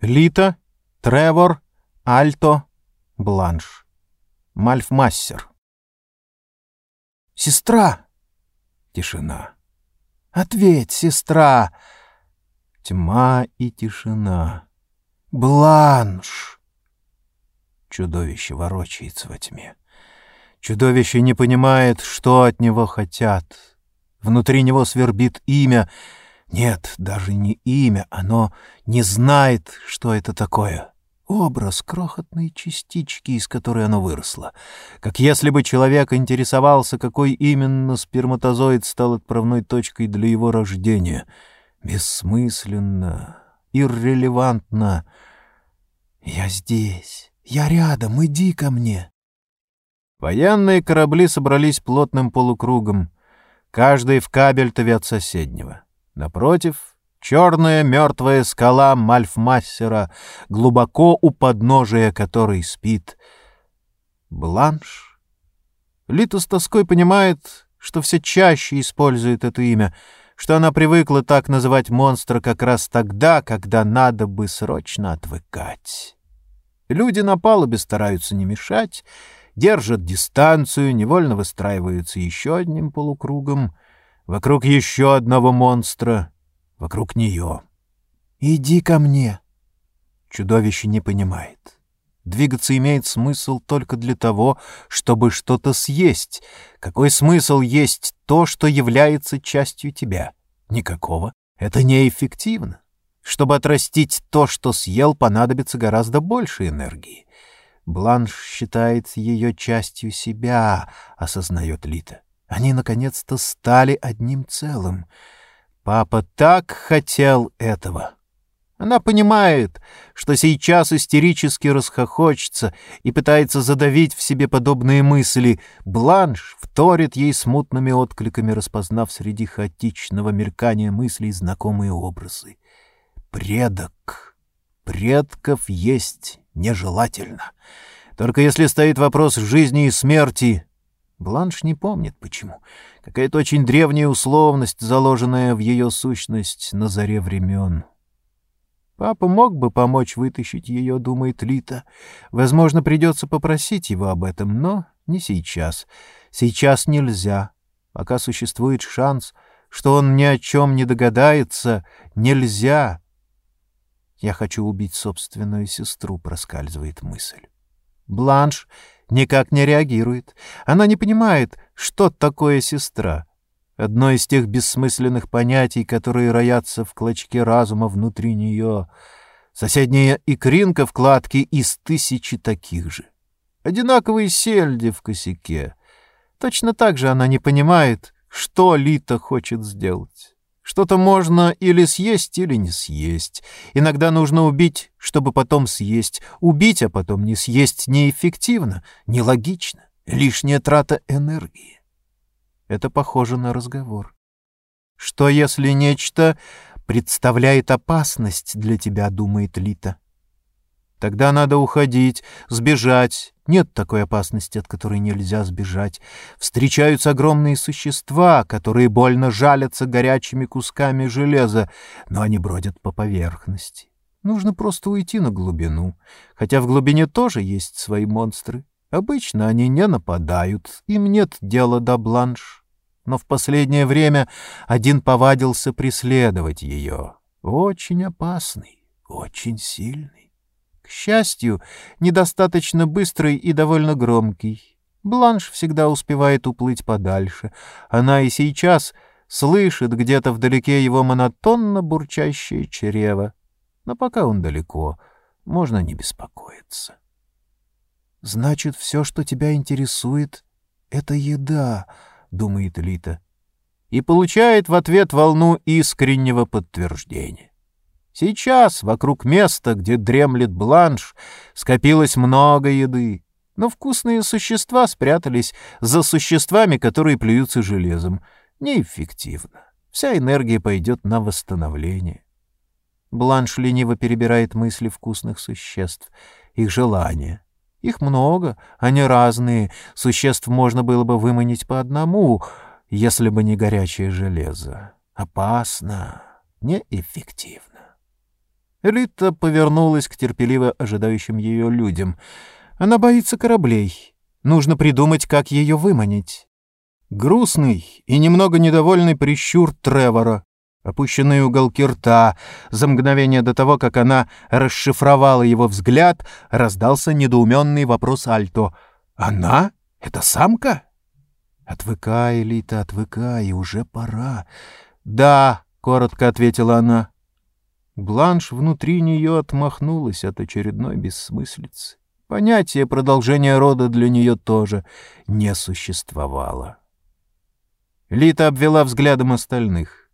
Лита, Тревор, Альто, Бланш. Мальфмассер. «Сестра!» Тишина. «Ответь, сестра!» Тьма и тишина. «Бланш!» Чудовище ворочается во тьме. Чудовище не понимает, что от него хотят. Внутри него свербит имя. Нет, даже не имя, оно не знает, что это такое. Образ крохотной частички, из которой оно выросло. Как если бы человек интересовался, какой именно сперматозоид стал отправной точкой для его рождения. Бессмысленно, иррелевантно. «Я здесь, я рядом, иди ко мне!» Военные корабли собрались плотным полукругом, каждый в кабельтове от соседнего. Напротив — черная мертвая скала Мальфмассера, глубоко у подножия которой спит Бланш. Лита с тоской понимает, что все чаще использует это имя, что она привыкла так называть монстра как раз тогда, когда надо бы срочно отвыкать. Люди на палубе стараются не мешать, держат дистанцию, невольно выстраиваются еще одним полукругом, вокруг еще одного монстра, вокруг нее. «Иди ко мне!» Чудовище не понимает. Двигаться имеет смысл только для того, чтобы что-то съесть. Какой смысл есть то, что является частью тебя? Никакого. Это неэффективно. Чтобы отрастить то, что съел, понадобится гораздо больше энергии. Бланш считает ее частью себя, осознает Лита. Они наконец-то стали одним целым. Папа так хотел этого. Она понимает, что сейчас истерически расхохочется и пытается задавить в себе подобные мысли. Бланш вторит ей смутными откликами, распознав среди хаотичного мелькания мыслей знакомые образы. Предок. Предков есть нежелательно. Только если стоит вопрос жизни и смерти... Бланш не помнит, почему. Какая-то очень древняя условность, заложенная в ее сущность на заре времен. Папа мог бы помочь вытащить ее, думает Лита. Возможно, придется попросить его об этом, но не сейчас. Сейчас нельзя. Пока существует шанс, что он ни о чем не догадается, нельзя. «Я хочу убить собственную сестру», — проскальзывает мысль. Бланш никак не реагирует. Она не понимает, что такое сестра. Одно из тех бессмысленных понятий, которые роятся в клочке разума внутри нее. Соседняя икринка вкладки из тысячи таких же. Одинаковые сельди в косяке. Точно так же она не понимает, что Лита хочет сделать. Что-то можно или съесть, или не съесть. Иногда нужно убить, чтобы потом съесть. Убить, а потом не съесть неэффективно, нелогично. Лишняя трата энергии. Это похоже на разговор. Что если нечто представляет опасность для тебя, думает Лита? Тогда надо уходить, сбежать. Нет такой опасности, от которой нельзя сбежать. Встречаются огромные существа, которые больно жалятся горячими кусками железа, но они бродят по поверхности. Нужно просто уйти на глубину. Хотя в глубине тоже есть свои монстры. Обычно они не нападают, им нет дела до бланш. Но в последнее время один повадился преследовать ее. Очень опасный, очень сильный. К счастью, недостаточно быстрый и довольно громкий. Бланш всегда успевает уплыть подальше. Она и сейчас слышит где-то вдалеке его монотонно бурчащее чрево. Но пока он далеко, можно не беспокоиться. «Значит, все, что тебя интересует, — это еда», — думает Лита. И получает в ответ волну искреннего подтверждения. Сейчас вокруг места, где дремлет бланш, скопилось много еды, но вкусные существа спрятались за существами, которые плюются железом. Неэффективно. Вся энергия пойдет на восстановление. Бланш лениво перебирает мысли вкусных существ, их желания. Их много, они разные, существ можно было бы выманить по одному, если бы не горячее железо. Опасно, неэффективно. Элита повернулась к терпеливо ожидающим ее людям. Она боится кораблей. Нужно придумать, как ее выманить. Грустный и немного недовольный прищур Тревора, опущенные уголки рта, за мгновение до того, как она расшифровала его взгляд, раздался недоуменный вопрос Альто. «Она? Это самка?» «Отвыкай, Элита, отвыкай, уже пора». «Да», — коротко ответила она. Бланш внутри нее отмахнулась от очередной бессмыслицы. Понятие продолжения рода для нее тоже не существовало. Лита обвела взглядом остальных.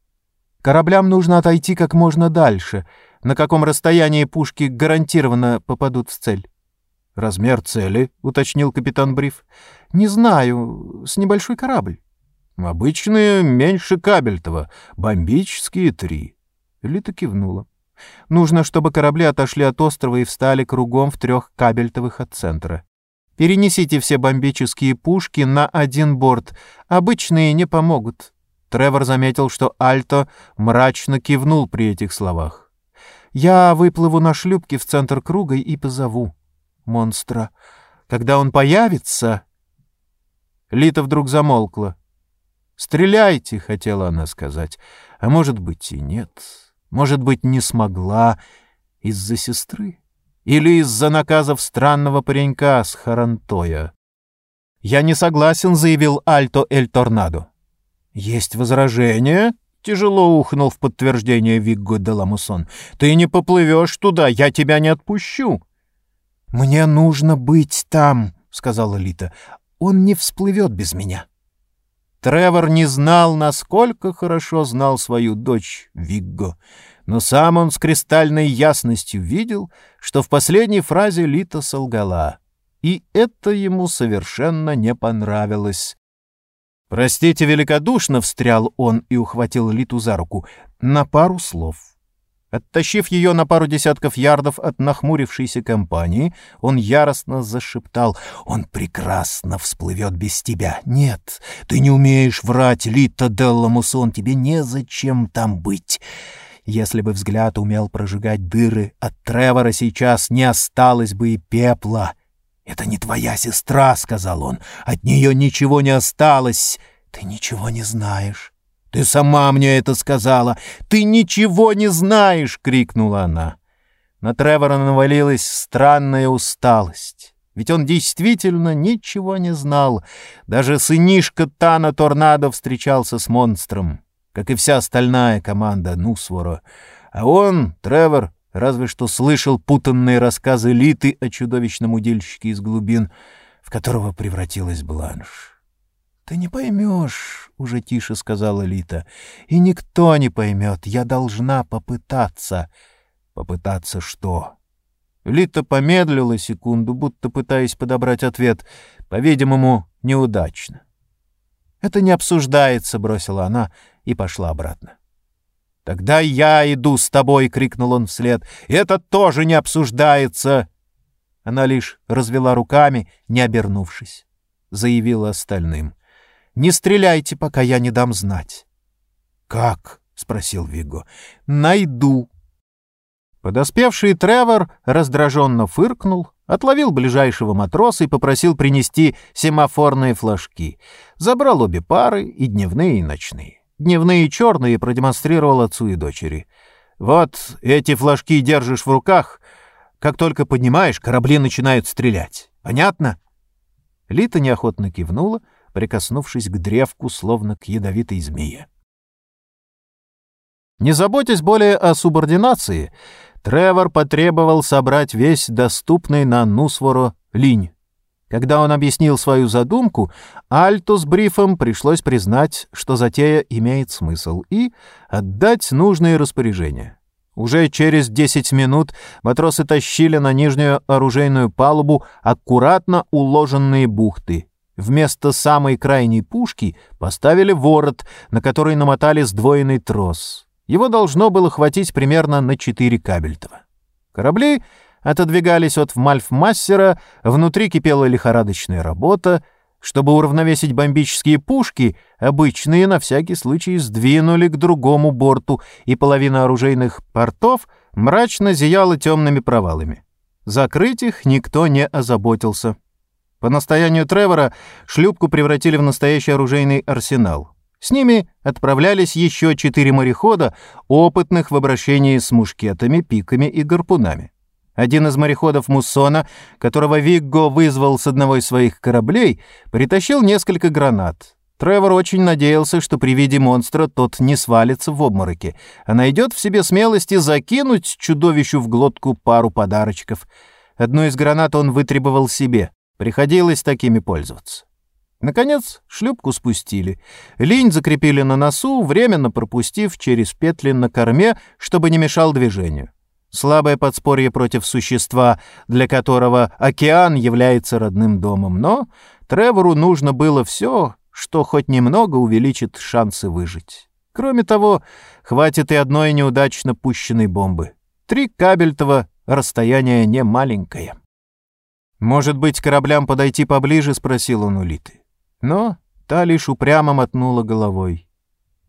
«Кораблям нужно отойти как можно дальше. На каком расстоянии пушки гарантированно попадут в цель?» «Размер цели», — уточнил капитан Бриф. «Не знаю. С небольшой корабль». «Обычные меньше кабельтова. Бомбические три». Лита кивнула. «Нужно, чтобы корабли отошли от острова и встали кругом в трех кабельтовых от центра. Перенесите все бомбические пушки на один борт. Обычные не помогут». Тревор заметил, что Альто мрачно кивнул при этих словах. «Я выплыву на шлюпке в центр круга и позову монстра. Когда он появится...» Лита вдруг замолкла. «Стреляйте», — хотела она сказать. «А может быть и нет. Может быть, не смогла из-за сестры или из-за наказов странного паренька с Харантоя». «Я не согласен», — заявил Альто Эль Торнадо. «Есть возражение?» — тяжело ухнул в подтверждение Вигго де Ламусон. «Ты не поплывешь туда, я тебя не отпущу». «Мне нужно быть там», — сказала Лита. «Он не всплывет без меня». Тревор не знал, насколько хорошо знал свою дочь Вигго, но сам он с кристальной ясностью видел, что в последней фразе Лита солгала, и это ему совершенно не понравилось. «Простите великодушно», — встрял он и ухватил Литу за руку, — «на пару слов». Оттащив ее на пару десятков ярдов от нахмурившейся компании, он яростно зашептал «Он прекрасно всплывет без тебя! Нет, ты не умеешь врать, Лита Делламусон, тебе незачем там быть!» Если бы взгляд умел прожигать дыры, от Тревора сейчас не осталось бы и пепла. «Это не твоя сестра», — сказал он, — «от нее ничего не осталось. Ты ничего не знаешь». «Ты сама мне это сказала! Ты ничего не знаешь!» — крикнула она. На Тревора навалилась странная усталость. Ведь он действительно ничего не знал. Даже сынишка Тана Торнадо встречался с монстром, как и вся остальная команда Нусвора. А он, Тревор, разве что слышал путанные рассказы Литы о чудовищном удильщике из глубин, в которого превратилась Бланш. «Ты не поймешь», — уже тише сказала Лита. «И никто не поймет. Я должна попытаться». «Попытаться что?» Лита помедлила секунду, будто пытаясь подобрать ответ. По-видимому, неудачно. «Это не обсуждается», — бросила она и пошла обратно. «Тогда я иду с тобой!» — крикнул он вслед. «Это тоже не обсуждается!» Она лишь развела руками, не обернувшись. Заявила остальным. Не стреляйте, пока я не дам знать. Как? спросил Виго. Найду. Подоспевший Тревор раздраженно фыркнул, отловил ближайшего матроса и попросил принести семафорные флажки. Забрал обе пары, и дневные, и ночные. Дневные черные продемонстрировал отцу и дочери. «Вот эти флажки держишь в руках. Как только поднимаешь, корабли начинают стрелять. Понятно?» Лита неохотно кивнула, прикоснувшись к древку, словно к ядовитой змее. Не заботясь более о субординации, Тревор потребовал собрать весь доступный на Нусворо линь. Когда он объяснил свою задумку, Альту с Брифом пришлось признать, что затея имеет смысл, и отдать нужные распоряжения. Уже через десять минут матросы тащили на нижнюю оружейную палубу аккуратно уложенные бухты, Вместо самой крайней пушки поставили ворот, на который намотали сдвоенный трос. Его должно было хватить примерно на четыре кабельтова. Корабли отодвигались от Мальфмассера, внутри кипела лихорадочная работа. Чтобы уравновесить бомбические пушки, обычные на всякий случай сдвинули к другому борту, и половина оружейных портов мрачно зияла темными провалами. Закрыть их никто не озаботился. По настоянию Тревора шлюпку превратили в настоящий оружейный арсенал. С ними отправлялись еще четыре морехода, опытных в обращении с мушкетами, пиками и гарпунами. Один из мореходов Муссона, которого Вигго вызвал с одного из своих кораблей, притащил несколько гранат. Тревор очень надеялся, что при виде монстра тот не свалится в обмороке, а найдет в себе смелости закинуть чудовищу в глотку пару подарочков. Одну из гранат он вытребовал себе. Приходилось такими пользоваться. Наконец, шлюпку спустили. Линь закрепили на носу, временно пропустив через петли на корме, чтобы не мешал движению. Слабое подспорье против существа, для которого океан является родным домом. Но Тревору нужно было все, что хоть немного увеличит шансы выжить. Кроме того, хватит и одной неудачно пущенной бомбы. Три кабельтова расстояние не маленькое. «Может быть, кораблям подойти поближе?» — спросил он у Литы. Но та лишь упрямо мотнула головой.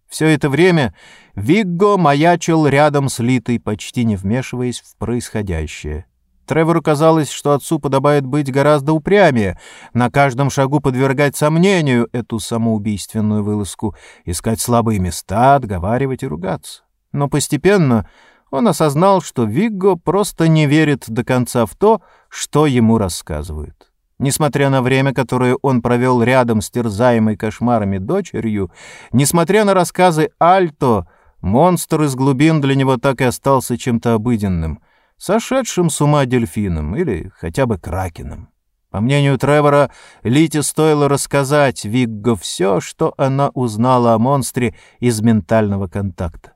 Все это время Вигго маячил рядом с Литой, почти не вмешиваясь в происходящее. Тревору казалось, что отцу подобает быть гораздо упрямее, на каждом шагу подвергать сомнению эту самоубийственную вылазку, искать слабые места, отговаривать и ругаться. Но постепенно он осознал, что Вигго просто не верит до конца в то, что ему рассказывают. Несмотря на время, которое он провел рядом с терзаемой кошмарами дочерью, несмотря на рассказы Альто, монстр из глубин для него так и остался чем-то обыденным, сошедшим с ума дельфином или хотя бы кракеном. По мнению Тревора, Лите стоило рассказать Вигго все, что она узнала о монстре из ментального контакта.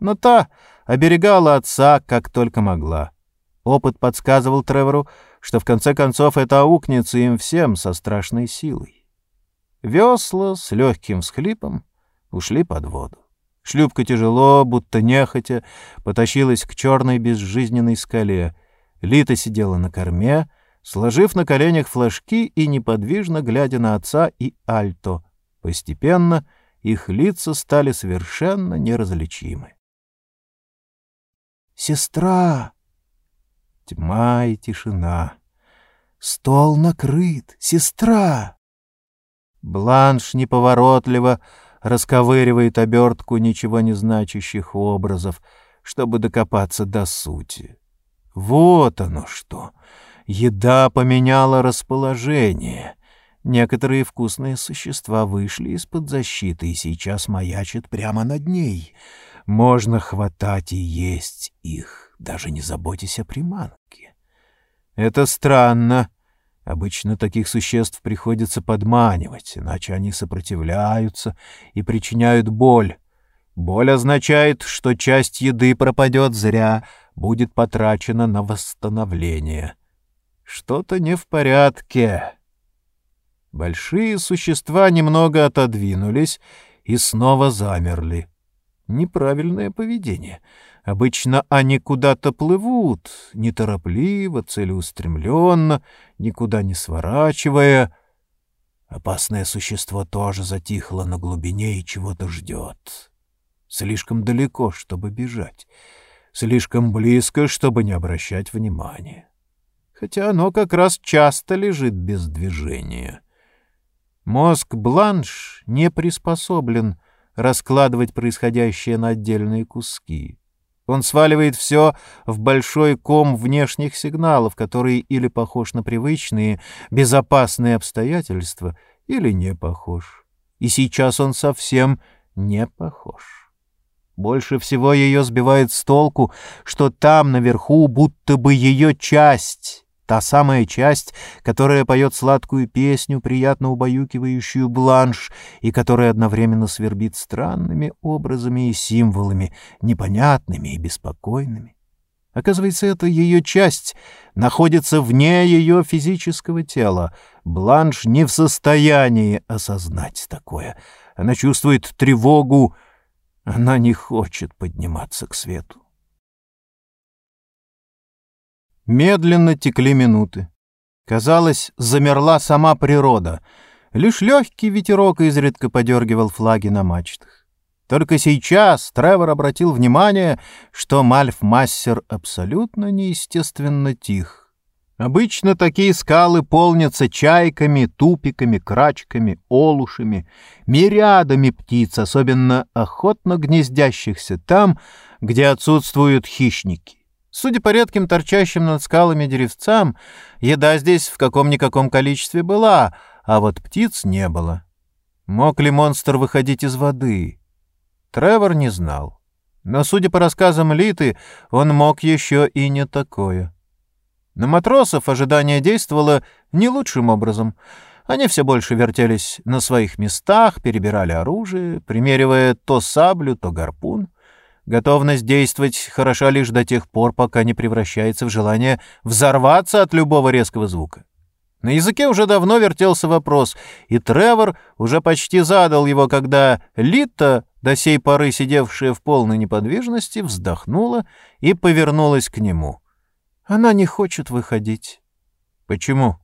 Но та оберегала отца как только могла. Опыт подсказывал Тревору, что в конце концов это аукнется им всем со страшной силой. Весла с легким всхлипом ушли под воду. Шлюпка тяжело, будто нехотя, потащилась к черной безжизненной скале. Лита сидела на корме, сложив на коленях флажки и неподвижно глядя на отца и Альто. Постепенно их лица стали совершенно неразличимы. «Сестра!» Тьма и тишина. Стол накрыт, сестра. Бланш неповоротливо расковыривает обертку ничего не значащих образов, чтобы докопаться до сути. Вот оно что! Еда поменяла расположение. Некоторые вкусные существа вышли из-под защиты и сейчас маячат прямо над ней. Можно хватать и есть их даже не заботясь о приманке. Это странно. Обычно таких существ приходится подманивать, иначе они сопротивляются и причиняют боль. Боль означает, что часть еды пропадет зря, будет потрачена на восстановление. Что-то не в порядке. Большие существа немного отодвинулись и снова замерли. Неправильное поведение — Обычно они куда-то плывут, неторопливо, целеустремленно, никуда не сворачивая. Опасное существо тоже затихло на глубине и чего-то ждет. Слишком далеко, чтобы бежать, слишком близко, чтобы не обращать внимания. Хотя оно как раз часто лежит без движения. Мозг Бланш не приспособлен раскладывать происходящее на отдельные куски. Он сваливает все в большой ком внешних сигналов, который или похож на привычные, безопасные обстоятельства, или не похож. И сейчас он совсем не похож. Больше всего ее сбивает с толку, что там наверху будто бы ее часть, Та самая часть, которая поет сладкую песню, приятно убаюкивающую бланш, и которая одновременно свербит странными образами и символами, непонятными и беспокойными. Оказывается, эта ее часть находится вне ее физического тела. Бланш не в состоянии осознать такое. Она чувствует тревогу, она не хочет подниматься к свету. Медленно текли минуты. Казалось, замерла сама природа. Лишь легкий ветерок изредка подергивал флаги на мачтах. Только сейчас Тревор обратил внимание, что Мальф-Массер абсолютно неестественно тих. Обычно такие скалы полнятся чайками, тупиками, крачками, олушами, мириадами птиц, особенно охотно гнездящихся там, где отсутствуют хищники. Судя по редким торчащим над скалами деревцам, еда здесь в каком-никаком количестве была, а вот птиц не было. Мог ли монстр выходить из воды? Тревор не знал. Но, судя по рассказам Литы, он мог еще и не такое. На матросов ожидание действовало не лучшим образом. Они все больше вертелись на своих местах, перебирали оружие, примеривая то саблю, то гарпун. Готовность действовать хороша лишь до тех пор, пока не превращается в желание взорваться от любого резкого звука. На языке уже давно вертелся вопрос, и Тревор уже почти задал его, когда Лита, до сей поры сидевшая в полной неподвижности, вздохнула и повернулась к нему. «Она не хочет выходить». «Почему?»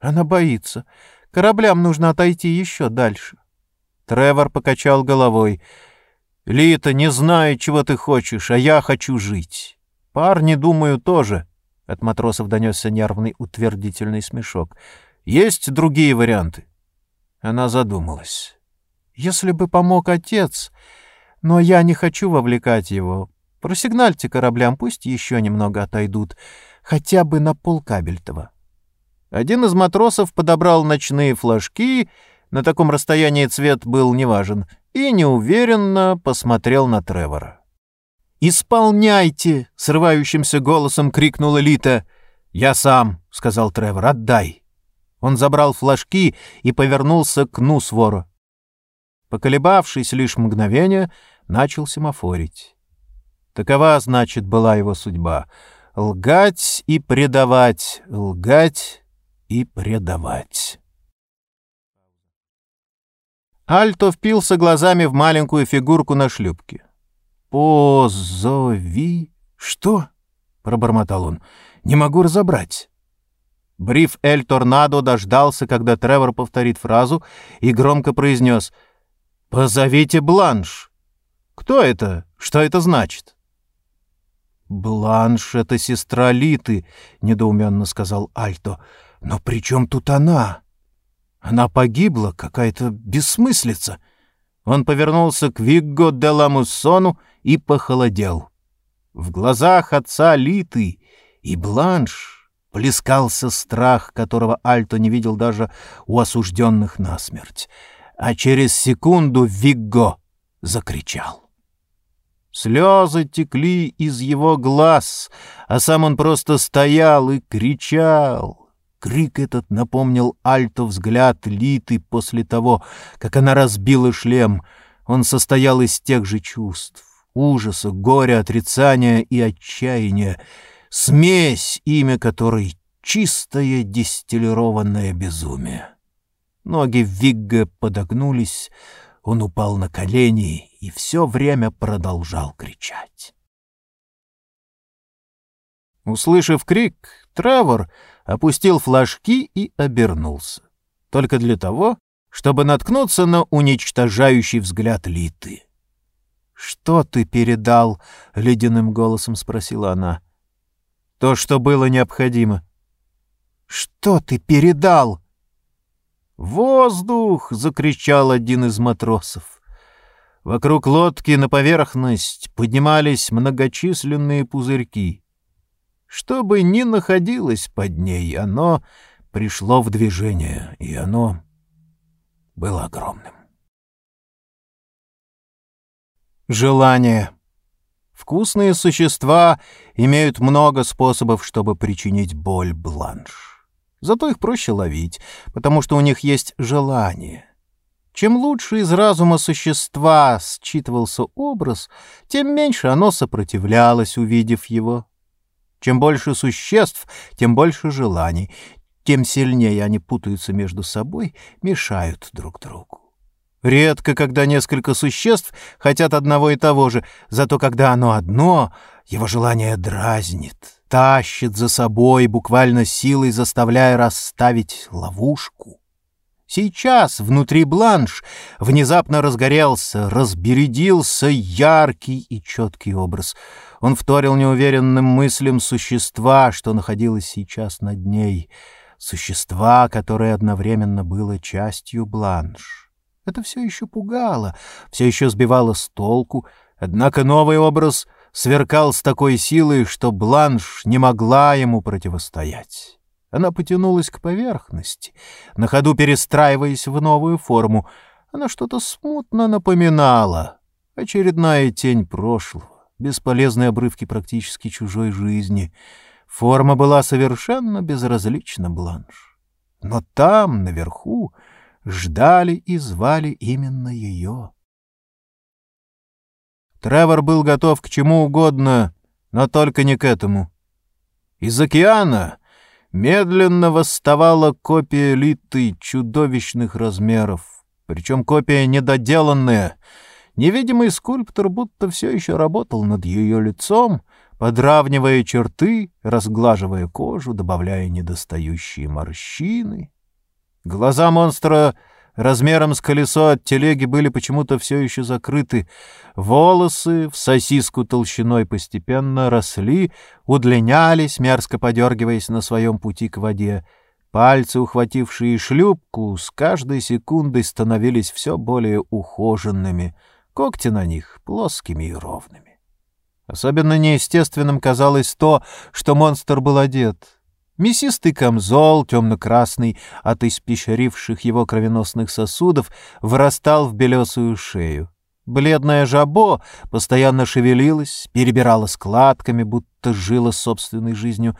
«Она боится. Кораблям нужно отойти еще дальше». Тревор покачал головой. «Лита, не знаю, чего ты хочешь, а я хочу жить. Парни, думаю, тоже». От матросов донесся нервный утвердительный смешок. «Есть другие варианты?» Она задумалась. «Если бы помог отец, но я не хочу вовлекать его. Просигнальте кораблям, пусть еще немного отойдут, хотя бы на полкабельтова». Один из матросов подобрал ночные флажки, на таком расстоянии цвет был неважен, и неуверенно посмотрел на Тревора. «Исполняйте!» — срывающимся голосом крикнула Лита. «Я сам», — сказал Тревор, — «отдай». Он забрал флажки и повернулся к Нусвору. Поколебавшись лишь мгновение, начал семафорить. Такова, значит, была его судьба — лгать и предавать, лгать и предавать. Альто впился глазами в маленькую фигурку на шлюпке. «Позови...» «Что?» — пробормотал он. «Не могу разобрать». Бриф Эль Торнадо дождался, когда Тревор повторит фразу, и громко произнес «Позовите Бланш». «Кто это? Что это значит?» «Бланш — это сестра Литы», — недоуменно сказал Альто. «Но при чем тут она? Она погибла, какая-то бессмыслица». Он повернулся к Вигго де Ламуссону и похолодел. В глазах отца Литы и Бланш плескался страх, которого Альто не видел даже у осужденных насмерть. А через секунду Вигго закричал. Слезы текли из его глаз, а сам он просто стоял и кричал. Крик этот напомнил Альто взгляд Литы после того, как она разбила шлем. Он состоял из тех же чувств — ужаса, горя, отрицания и отчаяния, смесь, имя которой — чистое дистиллированное безумие. Ноги Вигга подогнулись, он упал на колени и все время продолжал кричать. Услышав крик, Тревор опустил флажки и обернулся. Только для того, чтобы наткнуться на уничтожающий взгляд Литы. «Что ты передал?» — ледяным голосом спросила она. «То, что было необходимо». «Что ты передал?» «Воздух!» — закричал один из матросов. Вокруг лодки на поверхность поднимались многочисленные пузырьки. Что бы ни находилось под ней, оно пришло в движение, и оно было огромным. Желание. Вкусные существа имеют много способов, чтобы причинить боль бланш. Зато их проще ловить, потому что у них есть желание. Чем лучше из разума существа считывался образ, тем меньше оно сопротивлялось, увидев его. Чем больше существ, тем больше желаний, тем сильнее они путаются между собой, мешают друг другу. Редко, когда несколько существ хотят одного и того же, зато когда оно одно, его желание дразнит, тащит за собой, буквально силой заставляя расставить ловушку. Сейчас внутри бланш внезапно разгорелся, разбередился яркий и четкий образ. Он вторил неуверенным мыслям существа, что находилось сейчас над ней. Существа, которое одновременно было частью бланш. Это все еще пугало, все еще сбивало с толку, однако новый образ сверкал с такой силой, что бланш не могла ему противостоять. Она потянулась к поверхности, на ходу перестраиваясь в новую форму. Она что-то смутно напоминала. Очередная тень прошлого, бесполезные обрывки практически чужой жизни. Форма была совершенно безразлична Бланш. Но там, наверху, ждали и звали именно ее. Тревор был готов к чему угодно, но только не к этому. Из океана медленно восставала копия литой чудовищных размеров, причем копия недоделанная. Невидимый скульптор будто все еще работал над ее лицом, подравнивая черты, разглаживая кожу, добавляя недостающие морщины. Глаза монстра размером с колесо от телеги были почему-то все еще закрыты. Волосы в сосиску толщиной постепенно росли, удлинялись, мерзко подергиваясь на своем пути к воде. Пальцы, ухватившие шлюпку, с каждой секундой становились все более ухоженными, когти на них плоскими и ровными. Особенно неестественным казалось то, что монстр был одет — Мясистый камзол, темно-красный, от испещривших его кровеносных сосудов, вырастал в белесую шею. Бледное жабо постоянно шевелилось, перебирало складками, будто жило собственной жизнью.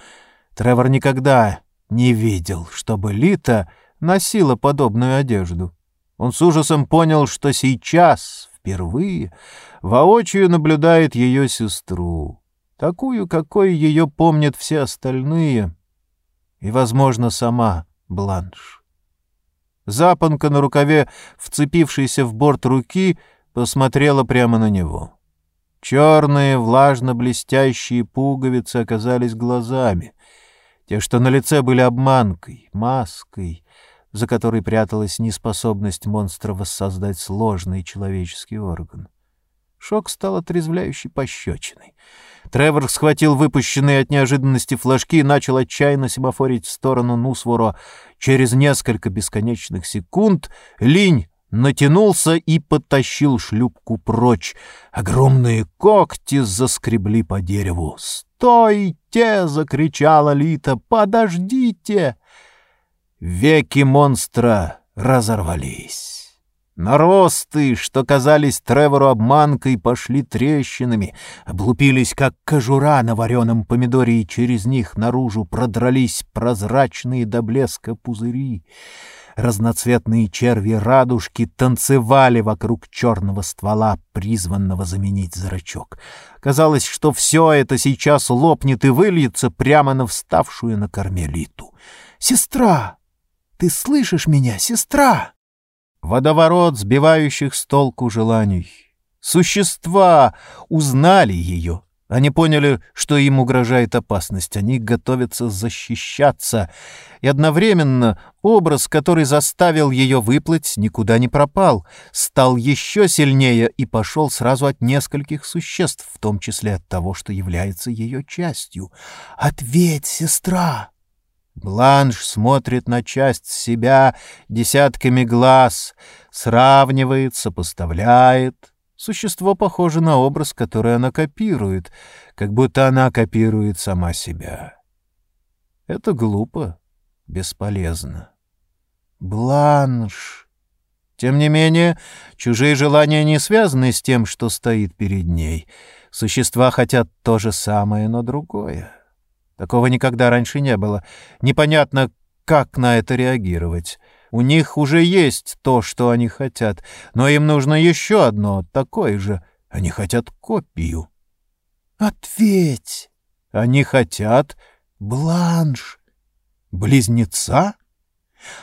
Тревор никогда не видел, чтобы Лита носила подобную одежду. Он с ужасом понял, что сейчас, впервые, воочию наблюдает ее сестру, такую, какой ее помнят все остальные — и, возможно, сама Бланш. Запонка на рукаве, вцепившейся в борт руки, посмотрела прямо на него. Черные, влажно-блестящие пуговицы оказались глазами. Те, что на лице были обманкой, маской, за которой пряталась неспособность монстра воссоздать сложный человеческий орган. Шок стал отрезвляющей пощечиной. Тревор схватил выпущенные от неожиданности флажки и начал отчаянно семафорить в сторону Нусворо. Через несколько бесконечных секунд линь натянулся и потащил шлюпку прочь. Огромные когти заскребли по дереву. «Стойте!» — закричала Лита. «Подождите!» Веки монстра разорвались. Наросты, что казались Тревору обманкой, пошли трещинами, облупились, как кожура на вареном помидоре, и через них наружу продрались прозрачные до блеска пузыри. Разноцветные черви-радужки танцевали вокруг черного ствола, призванного заменить зрачок. Казалось, что все это сейчас лопнет и выльется прямо на вставшую на корме Литу. «Сестра! Ты слышишь меня, сестра?» водоворот сбивающих с толку желаний. Существа узнали ее. Они поняли, что им угрожает опасность. Они готовятся защищаться. И одновременно образ, который заставил ее выплыть, никуда не пропал, стал еще сильнее и пошел сразу от нескольких существ, в том числе от того, что является ее частью. «Ответь, сестра!» Бланш смотрит на часть себя десятками глаз, сравнивает, сопоставляет. Существо похоже на образ, который она копирует, как будто она копирует сама себя. Это глупо, бесполезно. Бланш. Тем не менее, чужие желания не связаны с тем, что стоит перед ней. Существа хотят то же самое, но другое. Такого никогда раньше не было. Непонятно, как на это реагировать. У них уже есть то, что они хотят, но им нужно еще одно, такое же. Они хотят копию. Ответь! Они хотят бланш. Близнеца?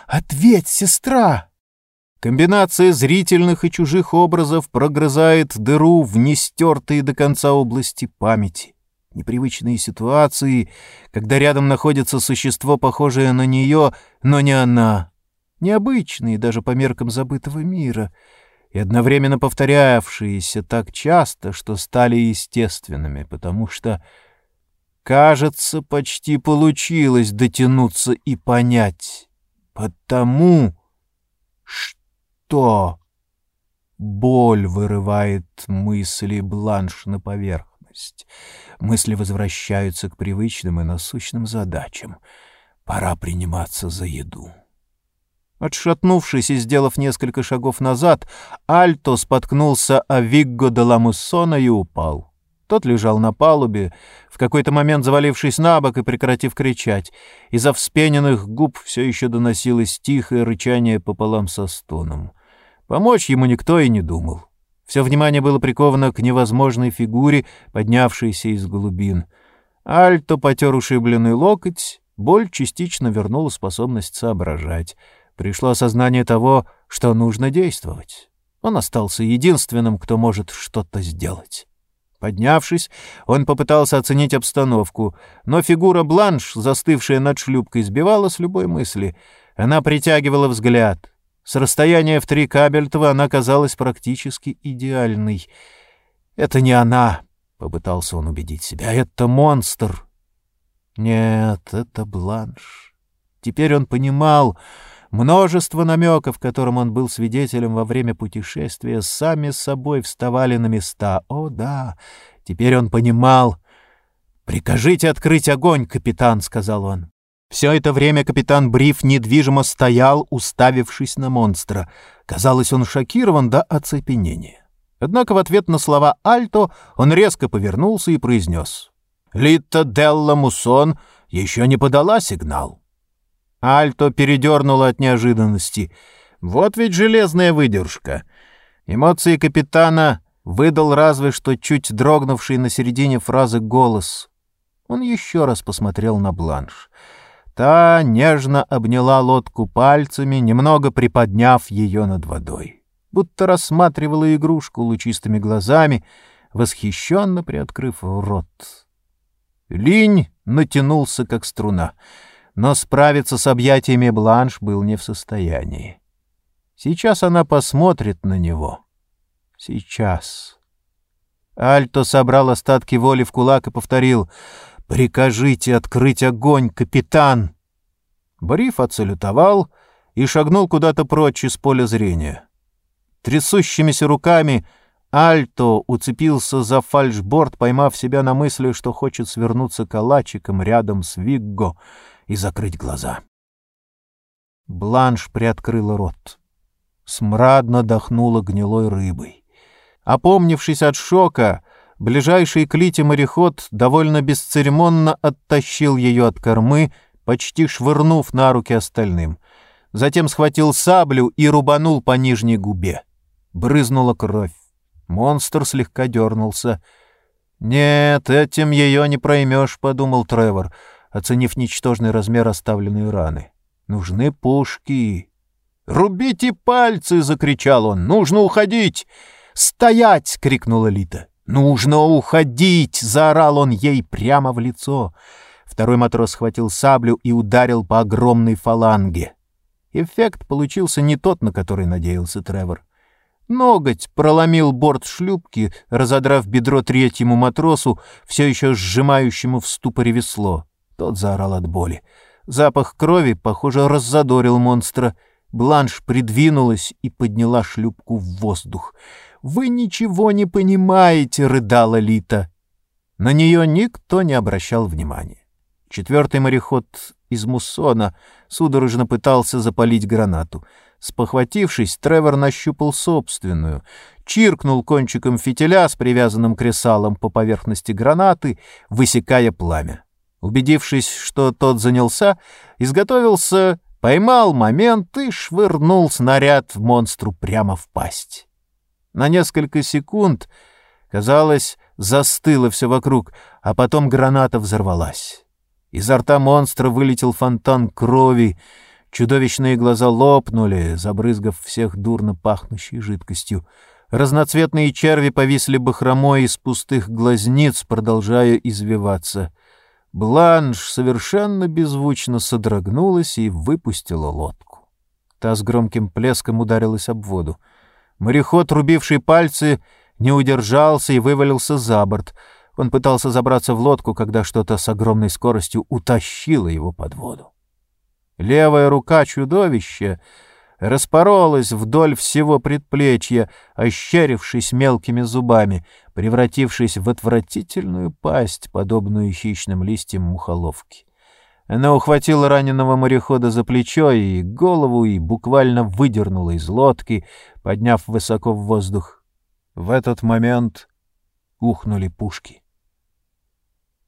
Ответь, сестра! Комбинация зрительных и чужих образов прогрызает дыру в нестертые до конца области памяти непривычные ситуации, когда рядом находится существо, похожее на нее, но не она. необычные даже по меркам забытого мира, и одновременно повторявшиеся так часто, что стали естественными, потому что, кажется, почти получилось дотянуться и понять. Потому что боль вырывает мысли Бланш на поверхность. Мысли возвращаются к привычным и насущным задачам. Пора приниматься за еду. Отшатнувшись и сделав несколько шагов назад, Альто споткнулся о Вигго де Ламуссона и упал. Тот лежал на палубе, в какой-то момент завалившись на бок и прекратив кричать. Из-за вспененных губ все еще доносилось тихое рычание пополам со стоном. Помочь ему никто и не думал. Все внимание было приковано к невозможной фигуре, поднявшейся из глубин. Альто потер ушибленный локоть, боль частично вернула способность соображать — пришло осознание того, что нужно действовать. Он остался единственным, кто может что-то сделать. Поднявшись, он попытался оценить обстановку, но фигура Бланш, застывшая над шлюпкой, сбивала с любой мысли. Она притягивала взгляд. С расстояния в три кабельтова она казалась практически идеальной. «Это не она», — попытался он убедить себя, — «это монстр». Нет, это Бланш. Теперь он понимал, Множество намеков, которым он был свидетелем во время путешествия, сами собой вставали на места. О, да, теперь он понимал. «Прикажите открыть огонь, капитан», — сказал он. Все это время капитан Бриф недвижимо стоял, уставившись на монстра. Казалось, он шокирован до оцепенения. Однако в ответ на слова Альто он резко повернулся и произнес. «Литта Делла Мусон еще не подала сигнал». Альто передернуло от неожиданности. Вот ведь железная выдержка. Эмоции капитана выдал разве что чуть дрогнувший на середине фразы голос. Он еще раз посмотрел на бланш. Та нежно обняла лодку пальцами, немного приподняв ее над водой, будто рассматривала игрушку лучистыми глазами, восхищенно приоткрыв рот. Линь натянулся, как струна — но справиться с объятиями Бланш был не в состоянии. Сейчас она посмотрит на него. Сейчас. Альто собрал остатки воли в кулак и повторил «Прикажите открыть огонь, капитан!» Бриф отсалютовал и шагнул куда-то прочь из поля зрения. Трясущимися руками Альто уцепился за фальшборд, поймав себя на мысли, что хочет свернуться калачиком рядом с Вигго — и закрыть глаза. Бланш приоткрыла рот. Смрадно дохнула гнилой рыбой. Опомнившись от шока, ближайший к Лите мореход довольно бесцеремонно оттащил ее от кормы, почти швырнув на руки остальным. Затем схватил саблю и рубанул по нижней губе. Брызнула кровь. Монстр слегка дернулся. «Нет, этим ее не проймешь», — подумал Тревор оценив ничтожный размер оставленной раны. «Нужны пушки!» «Рубите пальцы!» — закричал он. «Нужно уходить!» «Стоять!» — крикнула Лита. «Нужно уходить!» — заорал он ей прямо в лицо. Второй матрос схватил саблю и ударил по огромной фаланге. Эффект получился не тот, на который надеялся Тревор. Ноготь проломил борт шлюпки, разодрав бедро третьему матросу, все еще сжимающему в ступоре весло. Тот заорал от боли. Запах крови, похоже, раззадорил монстра. Бланш придвинулась и подняла шлюпку в воздух. «Вы ничего не понимаете!» — рыдала Лита. На нее никто не обращал внимания. Четвертый мореход из Муссона судорожно пытался запалить гранату. Спохватившись, Тревор нащупал собственную, чиркнул кончиком фитиля с привязанным кресалом по поверхности гранаты, высекая пламя. Убедившись, что тот занялся, изготовился, поймал момент и швырнул снаряд в монстру прямо в пасть. На несколько секунд, казалось, застыло все вокруг, а потом граната взорвалась. Изо рта монстра вылетел фонтан крови, чудовищные глаза лопнули, забрызгав всех дурно пахнущей жидкостью. Разноцветные черви повисли бахромой из пустых глазниц, продолжая извиваться. Бланш совершенно беззвучно содрогнулась и выпустила лодку. Та с громким плеском ударилась об воду. Мореход, рубивший пальцы, не удержался и вывалился за борт. Он пытался забраться в лодку, когда что-то с огромной скоростью утащило его под воду. Левая рука чудовища распоролась вдоль всего предплечья, ощерившись мелкими зубами, превратившись в отвратительную пасть, подобную хищным листьям мухоловки. Она ухватила раненого морехода за плечо и голову и буквально выдернула из лодки, подняв высоко в воздух. В этот момент ухнули пушки.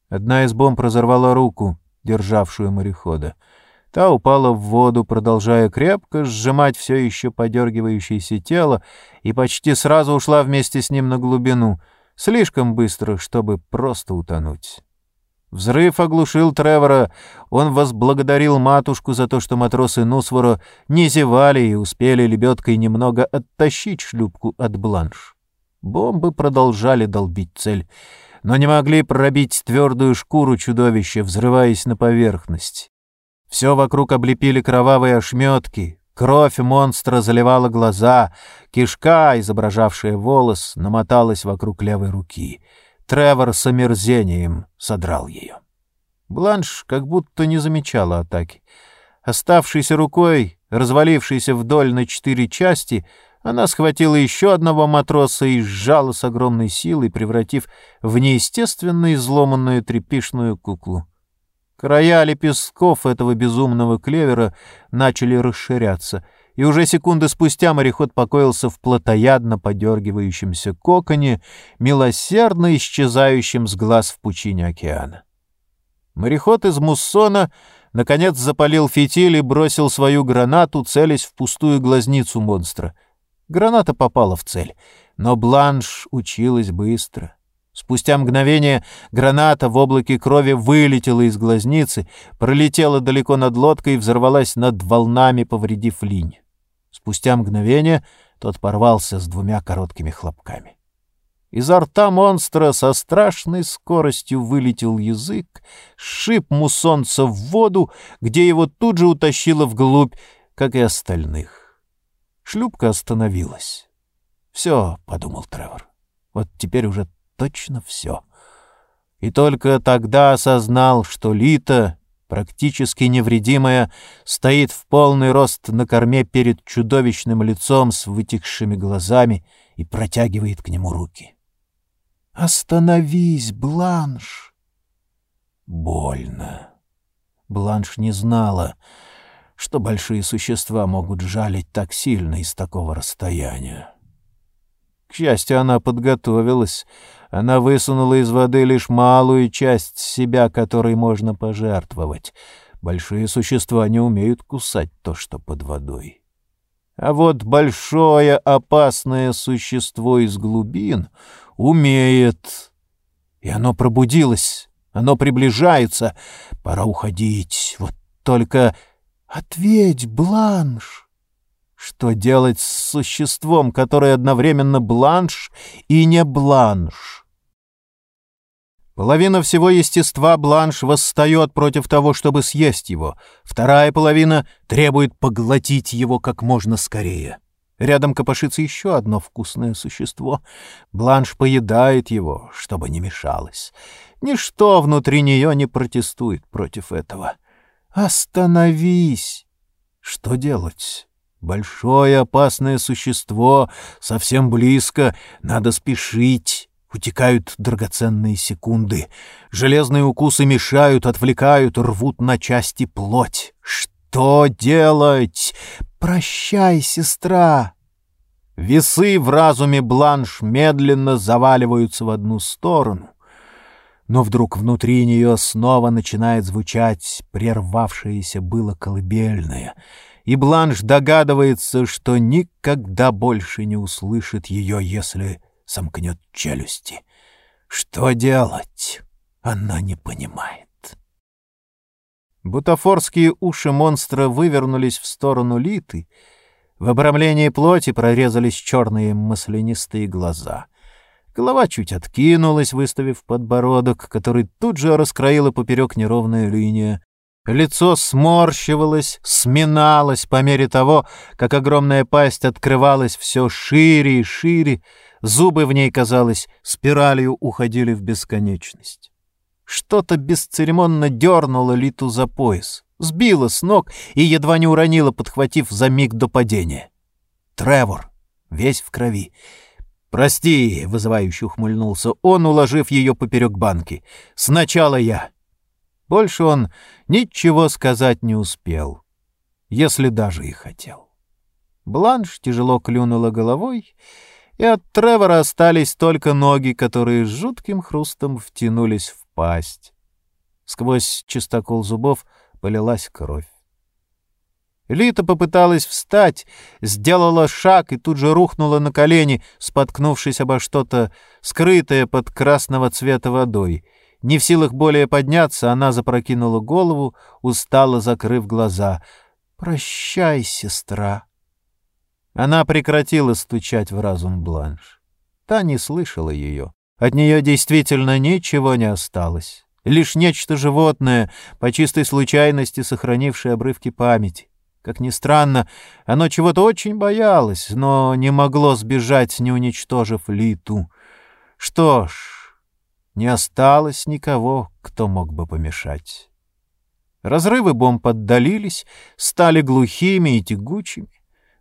Одна из бомб разорвала руку, державшую морехода. Та упала в воду, продолжая крепко сжимать все еще подергивающееся тело, и почти сразу ушла вместе с ним на глубину, слишком быстро, чтобы просто утонуть. Взрыв оглушил Тревора. Он возблагодарил матушку за то, что матросы Нусвора не зевали и успели лебедкой немного оттащить шлюпку от бланш. Бомбы продолжали долбить цель, но не могли пробить твердую шкуру чудовища, взрываясь на поверхность. Все вокруг облепили кровавые ошметки, кровь монстра заливала глаза, кишка, изображавшая волос, намоталась вокруг левой руки — Тревор с омерзением содрал ее. Бланш как будто не замечала атаки. Оставшейся рукой, развалившейся вдоль на четыре части, она схватила еще одного матроса и сжала с огромной силой, превратив в неестественно изломанную тряпишную куклу. Края лепестков этого безумного клевера начали расширяться — и уже секунды спустя мореход покоился в плотоядно подергивающемся коконе, милосердно исчезающем с глаз в пучине океана. Мореход из Муссона наконец запалил фитиль и бросил свою гранату, целясь в пустую глазницу монстра. Граната попала в цель, но Бланш училась быстро. Спустя мгновение граната в облаке крови вылетела из глазницы, пролетела далеко над лодкой и взорвалась над волнами, повредив линь. Спустя мгновение тот порвался с двумя короткими хлопками. Изо рта монстра со страшной скоростью вылетел язык, сшиб мусонца в воду, где его тут же утащило вглубь, как и остальных. Шлюпка остановилась. «Все», — подумал Тревор, — «вот теперь уже точно все». И только тогда осознал, что Лита практически невредимая, стоит в полный рост на корме перед чудовищным лицом с вытекшими глазами и протягивает к нему руки. «Остановись, Бланш!» Больно. Бланш не знала, что большие существа могут жалить так сильно из такого расстояния. К счастью, она подготовилась. Она высунула из воды лишь малую часть себя, которой можно пожертвовать. Большие существа не умеют кусать то, что под водой. А вот большое опасное существо из глубин умеет. И оно пробудилось, оно приближается. Пора уходить. Вот только ответь, Бланш. Что делать с существом, которое одновременно бланш и не бланш? Половина всего естества бланш восстает против того, чтобы съесть его. Вторая половина требует поглотить его как можно скорее. Рядом копошится еще одно вкусное существо. Бланш поедает его, чтобы не мешалось. Ничто внутри нее не протестует против этого. «Остановись!» Что делать? Большое опасное существо, совсем близко, надо спешить. Утекают драгоценные секунды. Железные укусы мешают, отвлекают, рвут на части плоть. Что делать? Прощай, сестра. Весы в разуме Бланш медленно заваливаются в одну сторону. Но вдруг внутри нее снова начинает звучать прервавшееся было колыбельное — и Бланш догадывается, что никогда больше не услышит ее, если сомкнет челюсти. Что делать? Она не понимает. Бутафорские уши монстра вывернулись в сторону Литы. В обрамлении плоти прорезались черные маслянистые глаза. Голова чуть откинулась, выставив подбородок, который тут же раскроила поперек неровная линия. Лицо сморщивалось, сминалось по мере того, как огромная пасть открывалась все шире и шире, зубы в ней, казалось, спиралью уходили в бесконечность. Что-то бесцеремонно дернуло Литу за пояс, сбило с ног и едва не уронило, подхватив за миг до падения. Тревор, весь в крови. «Прости», — вызывающе ухмыльнулся он, уложив ее поперек банки. «Сначала я». Больше он ничего сказать не успел, если даже и хотел. Бланш тяжело клюнула головой, и от Тревора остались только ноги, которые с жутким хрустом втянулись в пасть. Сквозь чистокол зубов полилась кровь. Лита попыталась встать, сделала шаг и тут же рухнула на колени, споткнувшись обо что-то скрытое под красного цвета водой — не в силах более подняться, она запрокинула голову, устало закрыв глаза. «Прощай, сестра!» Она прекратила стучать в разум Бланш. Та не слышала ее. От нее действительно ничего не осталось. Лишь нечто животное, по чистой случайности сохранившее обрывки памяти. Как ни странно, оно чего-то очень боялось, но не могло сбежать, не уничтожив Литу. Что ж, не осталось никого, кто мог бы помешать. Разрывы бомб отдалились, стали глухими и тягучими.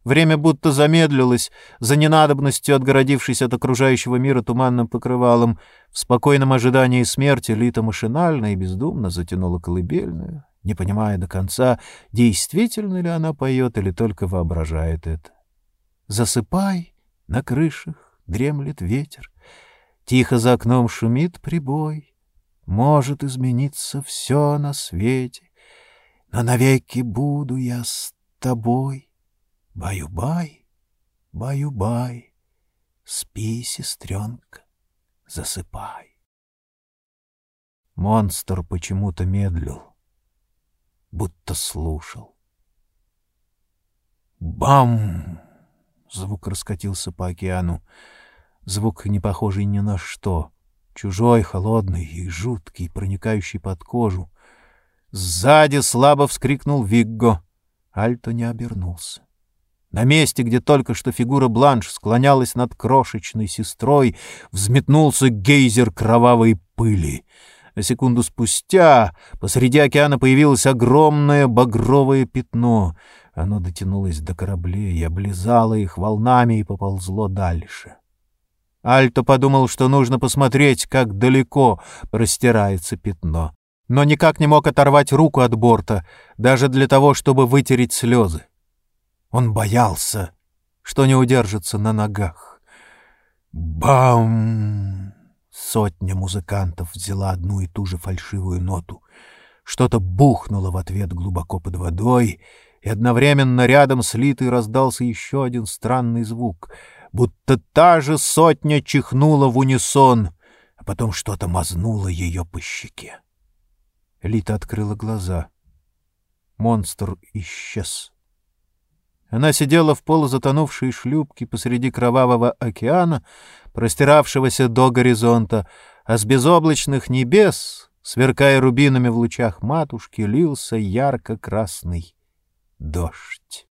Время будто замедлилось, за ненадобностью отгородившись от окружающего мира туманным покрывалом. В спокойном ожидании смерти Лита машинально и бездумно затянула колыбельную, не понимая до конца, действительно ли она поет или только воображает это. «Засыпай, на крышах дремлет ветер, Тихо за окном шумит прибой. Может измениться все на свете, Но навеки буду я с тобой. Баю-бай, баю-бай, Спи, сестренка, засыпай. Монстр почему-то медлил, будто слушал. Бам! Звук раскатился по океану. Звук, не похожий ни на что. Чужой, холодный и жуткий, проникающий под кожу. Сзади слабо вскрикнул Вигго. Альто не обернулся. На месте, где только что фигура Бланш склонялась над крошечной сестрой, взметнулся гейзер кровавой пыли. А секунду спустя посреди океана появилось огромное багровое пятно. Оно дотянулось до кораблей, облизало их волнами и поползло дальше. Альто подумал, что нужно посмотреть, как далеко простирается пятно, но никак не мог оторвать руку от борта, даже для того, чтобы вытереть слезы. Он боялся, что не удержится на ногах. Бам! Сотня музыкантов взяла одну и ту же фальшивую ноту. Что-то бухнуло в ответ глубоко под водой, и одновременно рядом с Литой раздался еще один странный звук — будто та же сотня чихнула в унисон, а потом что-то мазнуло ее по щеке. Лита открыла глаза. Монстр исчез. Она сидела в полузатонувшей шлюпке посреди кровавого океана, простиравшегося до горизонта, а с безоблачных небес, сверкая рубинами в лучах матушки, лился ярко-красный дождь.